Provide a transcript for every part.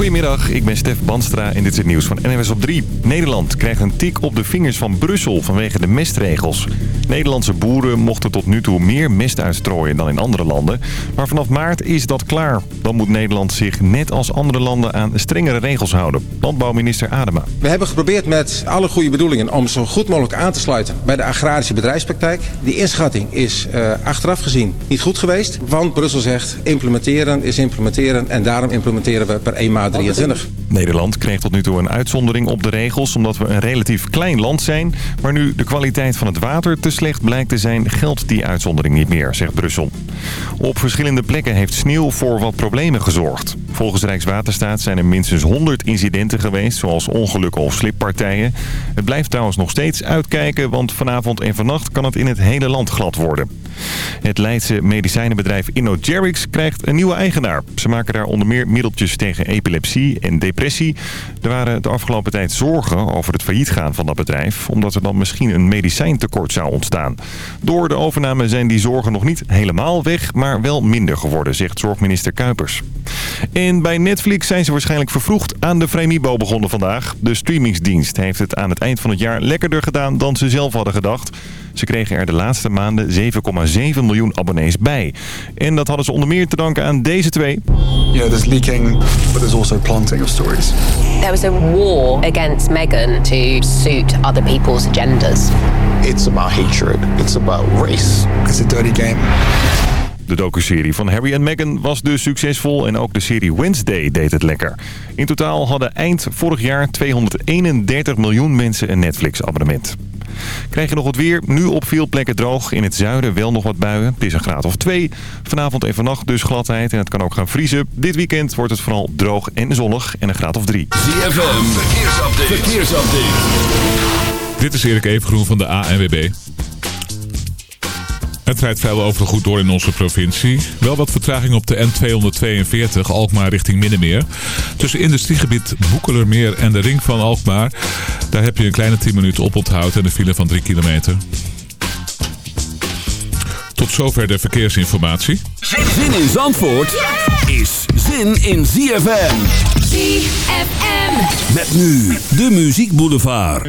Goedemiddag, ik ben Stef Banstra en dit is het nieuws van NWS op 3. Nederland krijgt een tik op de vingers van Brussel vanwege de mestregels. Nederlandse boeren mochten tot nu toe meer mest uitstrooien dan in andere landen. Maar vanaf maart is dat klaar. Dan moet Nederland zich net als andere landen aan strengere regels houden. Landbouwminister Adema. We hebben geprobeerd met alle goede bedoelingen om zo goed mogelijk aan te sluiten bij de agrarische bedrijfspraktijk. Die inschatting is uh, achteraf gezien niet goed geweest. Want Brussel zegt implementeren is implementeren en daarom implementeren we per 1 maart 23. Nederland kreeg tot nu toe een uitzondering op de regels omdat we een relatief klein land zijn. Maar nu de kwaliteit van het water te slecht blijkt te zijn, geldt die uitzondering niet meer, zegt Brussel. Op verschillende plekken heeft sneeuw voor wat problemen gezorgd. Volgens Rijkswaterstaat zijn er minstens 100 incidenten geweest, zoals ongelukken of slippartijen. Het blijft trouwens nog steeds uitkijken, want vanavond en vannacht kan het in het hele land glad worden. Het Leidse medicijnenbedrijf InnoGerix krijgt een nieuwe eigenaar. Ze maken daar onder meer middeltjes tegen epilepsie en depressie. Er waren de afgelopen tijd zorgen over het failliet gaan van dat bedrijf... omdat er dan misschien een medicijntekort zou ontstaan. Door de overname zijn die zorgen nog niet helemaal weg... maar wel minder geworden, zegt zorgminister Kuipers. En bij Netflix zijn ze waarschijnlijk vervroegd aan de Fremibo begonnen vandaag. De streamingsdienst heeft het aan het eind van het jaar lekkerder gedaan dan ze zelf hadden gedacht... Ze kregen er de laatste maanden 7,7 miljoen abonnees bij. En dat hadden ze onder meer te danken aan deze twee. Yeah, there's leaking, but there's also planting of stories. There was a war against Meghan to suit other people's agendas. It's about hatred. It's about race. It's a dirty game. De docuserie van Harry en Meghan was dus succesvol en ook de serie Wednesday deed het lekker. In totaal hadden eind vorig jaar 231 miljoen mensen een Netflix-abonnement. Krijg je nog wat weer. Nu op veel plekken droog. In het zuiden wel nog wat buien. Het is een graad of twee. Vanavond en vannacht dus gladheid. En het kan ook gaan vriezen. Dit weekend wordt het vooral droog en zonnig. En een graad of drie. ZFM. Verkeersupdate. Verkeersupdate. Dit is Erik Evengroen van de ANWB. Het rijdt vrijwel overal goed door in onze provincie. Wel wat vertraging op de N242 Alkmaar richting Middenmeer. Tussen industriegebied Boekelermeer en de ring van Alkmaar. Daar heb je een kleine 10 minuten op onthoud en een file van 3 kilometer. Tot zover de verkeersinformatie. Zin in Zandvoort is zin in ZFM. ZFM. Met nu de Muziek Boulevard.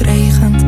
het regent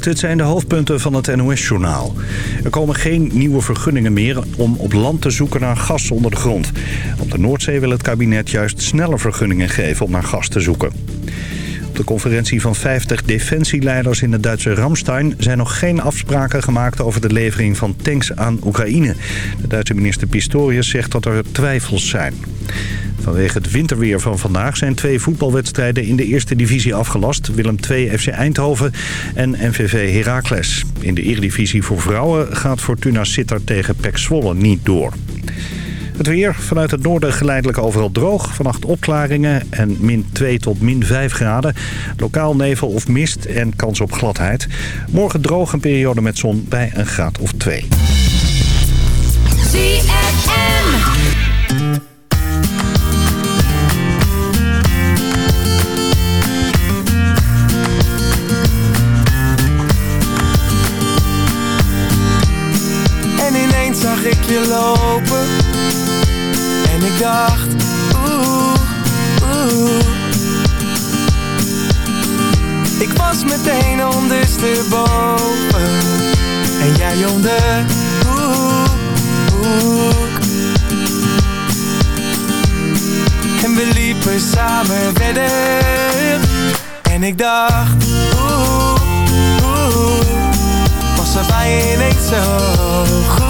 Dit zijn de hoofdpunten van het NOS-journaal. Er komen geen nieuwe vergunningen meer om op land te zoeken naar gas onder de grond. Op de Noordzee wil het kabinet juist sneller vergunningen geven om naar gas te zoeken. De conferentie van 50 defensieleiders in het Duitse Ramstein... zijn nog geen afspraken gemaakt over de levering van tanks aan Oekraïne. De Duitse minister Pistorius zegt dat er twijfels zijn. Vanwege het winterweer van vandaag zijn twee voetbalwedstrijden in de eerste divisie afgelast. Willem II FC Eindhoven en MVV Heracles. In de eredivisie voor vrouwen gaat Fortuna Sittard tegen PEC Zwolle niet door. Het weer vanuit het noorden geleidelijk overal droog. Vannacht opklaringen en min 2 tot min 5 graden. Lokaal nevel of mist en kans op gladheid. Morgen droog een periode met zon bij een graad of 2. Dacht, oeh, oeh. Ik was meteen ondersteboven. En jij om de hoek, hoek En we liepen samen verder. En ik dacht, oeh, oeh. Was er bij ineens zo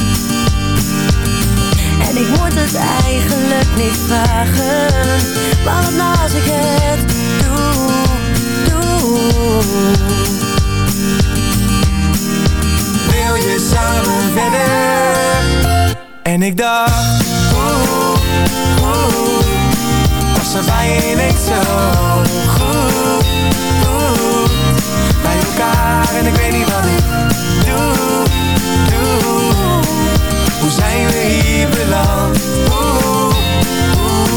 Ik moet het eigenlijk niet vragen. Maar wat nou als ik het doe, doe. Wil je samen verder? En ik dacht, oeh, oeh Was er bij zo goed, goed Bij elkaar en ik weet niet wat ik zijn we hier beland? Oeh, oeh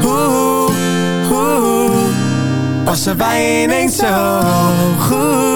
Hoe, hoe Was bij je ineens zo goed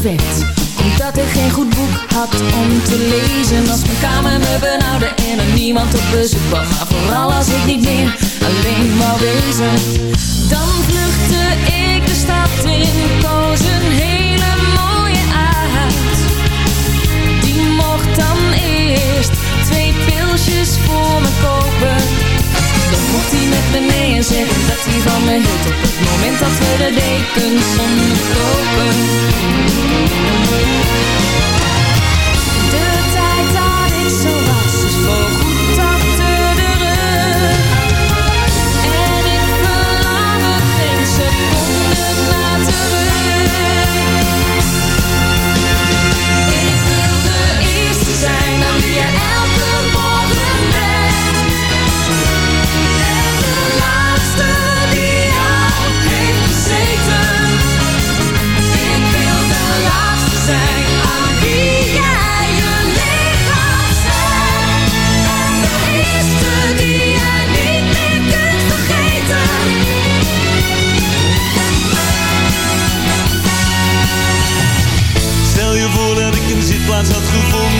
Omdat ik geen goed boek had om te lezen. Als mijn kamer me benauwde en er niemand op bezoek was, Maar vooral als ik niet meer alleen maar wezen. dat hij van me hield Op het moment dat we de dekens onderkopen De tijd dat ik zo was is voorgoed achter de rug. En ik verlang geen seconde had gevonden